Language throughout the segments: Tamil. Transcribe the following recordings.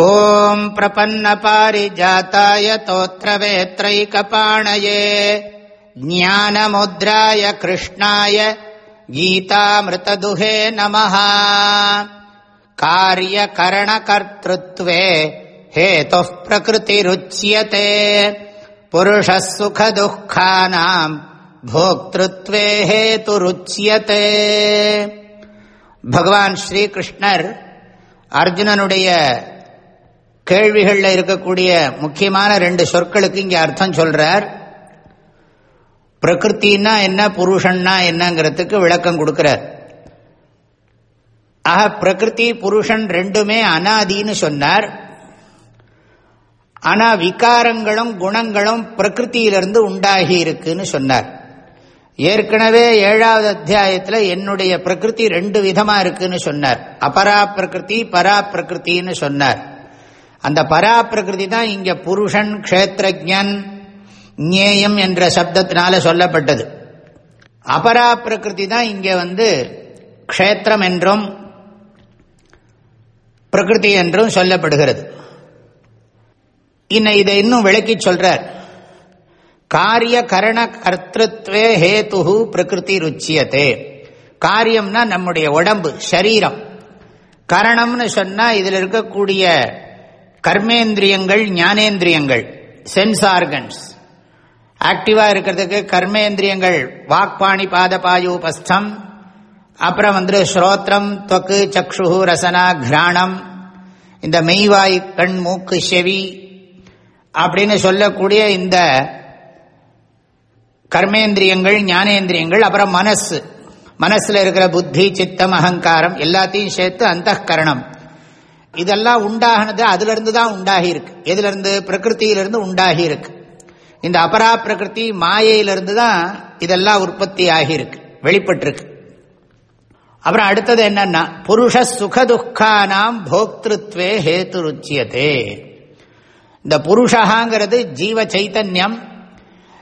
ॐ प्रपन्नपारिजाताय तोत्रवेत्रैकपाणये ज्ञानमुद्राय कृष्णाय गीतामृतदुहे नमः कार्यकरणकर्तृत्वे हेतुः प्रकृतिरुच्यते पुरुषः सुखदुःखानाम् भोक्तृत्वे हेतुरुच्यते பகவான் ஸ்ரீகிருஷ்ணர் அர்ஜுனனுடைய கேள்விகளில் இருக்கக்கூடிய முக்கியமான ரெண்டு சொற்களுக்கு இங்கே அர்த்தம் சொல்றார். பிரகிருத்தின்னா என்ன புருஷன்னா என்னங்கிறதுக்கு விளக்கம் கொடுக்கிறார். ஆக பிரகிருதி புருஷன் ரெண்டுமே அனாதின்னு சொன்னார். ஆனால் விகாரங்களும் குணங்களும் பிரகிருத்தியிலிருந்து உண்டாகி இருக்குன்னு சொன்னார். ஏற்கனவே ஏழாவது அத்தியாயத்தில் என்னுடைய பிரகிருதி ரெண்டு விதமா இருக்குன்னு சொன்னார். அபரா பிரகிருதி பரா பிரகிருத்தின்னு சொன்னார். அந்த பரா பிரகிருதி தான் இங்க புருஷன் க்ஷேத்திரஜன் ஞேயம் என்ற சப்தத்தினால சொல்லப்பட்டது. அபரா பிரகிருதி தான் இங்க வந்து க்ஷேத்திரம் என்றும் பிரகிருதி என்றும் சொல்லப்படுகிறது. இன்னும் இதை இன்னும் விளக்கி சொல்றார். காரிய கரண கர்த்தத்வே ஹேத்து பிரகிருதி ருச்சியத்தே காரியம்னா நம்முடைய உடம்பு சரீரம். கரணம்னு சொன்னா இதில் இருக்கக்கூடிய கர்மேந்திரியங்கள் ஞானேந்திரியங்கள் சென்ஸ் ஆர்கன்ஸ் ஆக்டிவா இருக்கிறதுக்கு கர்மேந்திரியங்கள் வாக்பாணி பாதபாயூபஸ்தம் அப்புறம் வந்து ஸ்ரோத்திரம் தொக்கு சக்ஷு ரசனா கிராணம் இந்த மெய்வாய் கண் மூக்கு செவி அப்படின்னு சொல்லக்கூடிய இந்த கர்மேந்திரியங்கள் ஞானேந்திரியங்கள் அப்புறம் மனசு. மனசில் இருக்கிற புத்தி சித்தம் அகங்காரம் எல்லாத்தையும் சேர்த்து அந்த கரணம் இதெல்லாம் உண்டாகினது அதுல இருந்து தான் உண்டாகி இருக்கு எதுல இருந்து பிரகிருத்தியிலிருந்து உண்டாகி இருக்கு இந்த அபரா பிரகிருதி மாயையிலிருந்து தான் இதெல்லாம் உற்பத்தி ஆகியிருக்கு வெளிப்பட்டிருக்கு. அப்புறம் அடுத்தது என்னன்னா புருஷ சுகதுக்கானாம் போக்திருத்வே ஹேத்து ருச்சியதே இந்த புருஷகாங்கிறது ஜீவ சைத்தன்யம்.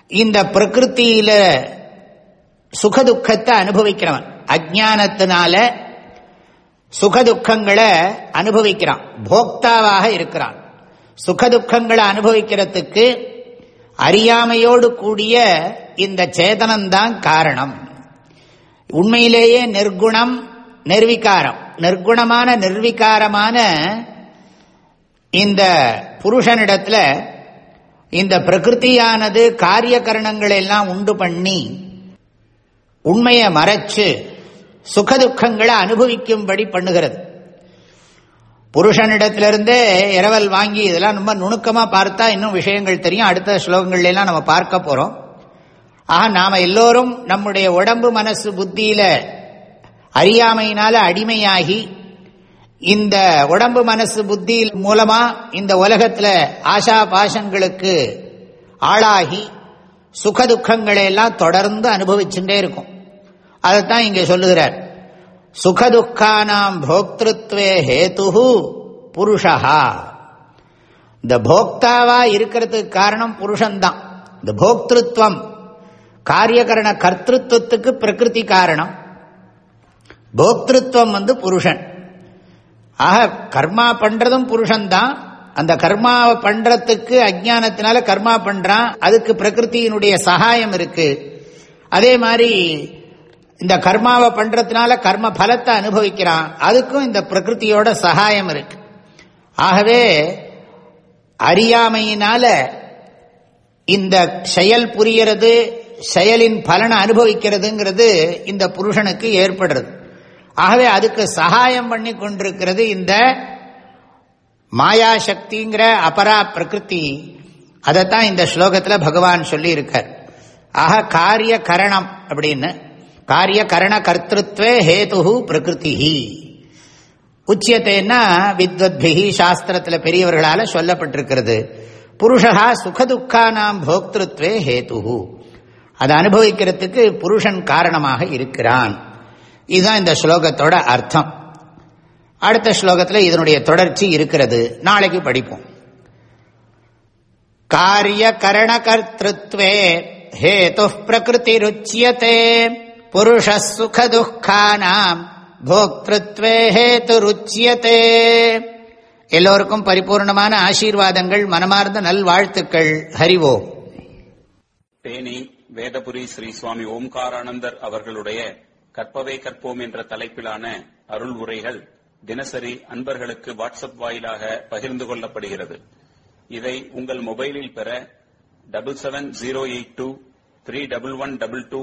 இந்த பிரகிருத்தியில சுகதுக்கத்தை அனுபவிக்கிறவன் அஜானத்தினால சுகதுக்கங்களை அனுபவிக்கிறான். போக்தாவாக இருக்கிறான். சுகதுக்கங்களை அனுபவிக்கிறதுக்கு அறியாமையோடு கூடிய இந்த சேதனம்தான் காரணம். உண்மையிலேயே நிர்குணம் நிர்விகாரம். நிர்குணமான நிர்விகாரமான இந்த புருஷனிடத்துல இந்த பிரகிருத்தியானது காரிய கரணங்களை எல்லாம் உண்டு பண்ணி உண்மையை மறைச்சு சுகதுக்கங்களை அனுபவிக்கும்படி பண்ணுகிறது. புருஷனிடத்திலிருந்தே இரவல் வாங்கி இதெல்லாம் ரொம்ப நுணுக்கமாக பார்த்தா இன்னும் விஷயங்கள் தெரியும். அடுத்த ஸ்லோகங்கள்லாம் நம்ம பார்க்க போகிறோம் ஆக நாம் எல்லோரும் நம்முடைய உடம்பு மனசு புத்தியில் அறியாமையினால அடிமையாகி இந்த உடம்பு மனசு புத்தி மூலமாக இந்த உலகத்தில் ஆசா பாஷங்களுக்கு ஆளாகி சுகதுக்கங்களை எல்லாம் தொடர்ந்து அனுபவிச்சுட்டே இருக்கும். அதைத்தான் இங்கே சொல்லுகிறார். சுகதுக்கானாம் போக்திருத்வே ஹேத்து புருஷா இந்த போக்தாவா இருக்கிறதுக்கு காரணம் புருஷன்தான். இந்த போக்திருத்வம் காரியகரண கர்த்தத்துவத்துக்கு பிரகிருதி காரணம். போக்திருத்வம் வந்து புருஷன். ஆக கர்மா பண்றதும் புருஷன்தான். அந்த கர்மாவை பண்றதுக்கு அஜானத்தினால கர்மா பண்றான். அதுக்கு பிரகிருத்தியினுடைய சகாயம் இருக்கு. அதே மாதிரி இந்த கர்மாவை பண்றதுனால கர்ம பலத்தை அனுபவிக்கிறான். அதுக்கும் இந்த பிரகிருத்தியோட சகாயம் இருக்கு. ஆகவே அறியாமையினால இந்த செயல் புரியறது செயலின் பலனை அனுபவிக்கிறதுங்கிறது இந்த புருஷனுக்கு ஏற்படுறது. ஆகவே அதுக்கு சகாயம் பண்ணி கொண்டிருக்கிறது இந்த மாயாசக்திங்கிற அபரா பிரகிருதி. அதைத்தான் இந்த ஸ்லோகத்தில் பகவான் சொல்லி இருக்கார் ஆக காரிய கரணம் அப்படின்னு காரிய கரண கர்த்தத்வே ஹேது பிரகிருதி உச்சியத்தைன்னா வித்வத்பிகி சாஸ்திரத்தில் பெரியவர்களால் சொல்லப்பட்டிருக்கிறது. புருஷா சுகதுக்கானாம் போக்திருத்வே ஹேத்து அதை அனுபவிக்கிறதுக்கு புருஷன் காரணமாக இருக்கிறான். இதுதான் இந்த ஸ்லோகத்தோட அர்த்தம். அடுத்த ஸ்லோகத்தில் இதனுடைய தொடர்ச்சி இருக்கிறது. நாளைக்கு படிப்போம். காரிய கரண கர்த்தத்வே ஹேத்து பிரகிருதி ருச்சியத்தை புருஷ சுகதுக்கானாம் போக்திருத்வே ஹேது எல்லோருக்கும் பரிபூர்ணமான ஆசீர்வாதங்கள் மனமார்ந்த நல்வாழ்த்துக்கள். ஹரிவோம் தேனி வேதபுரி ஸ்ரீ சுவாமி ஓம்காரானந்தர் அவர்களுடைய கற்பவை கற்போம் என்ற தலைப்பிலான அருள் உரைகள் தினசரி அன்பர்களுக்கு வாட்ஸ்அப் வாயிலாக பகிர்ந்து கொள்ளப்படுகிறது. இதை உங்கள் மொபைலில் பெற double seven zero eight two three double one double two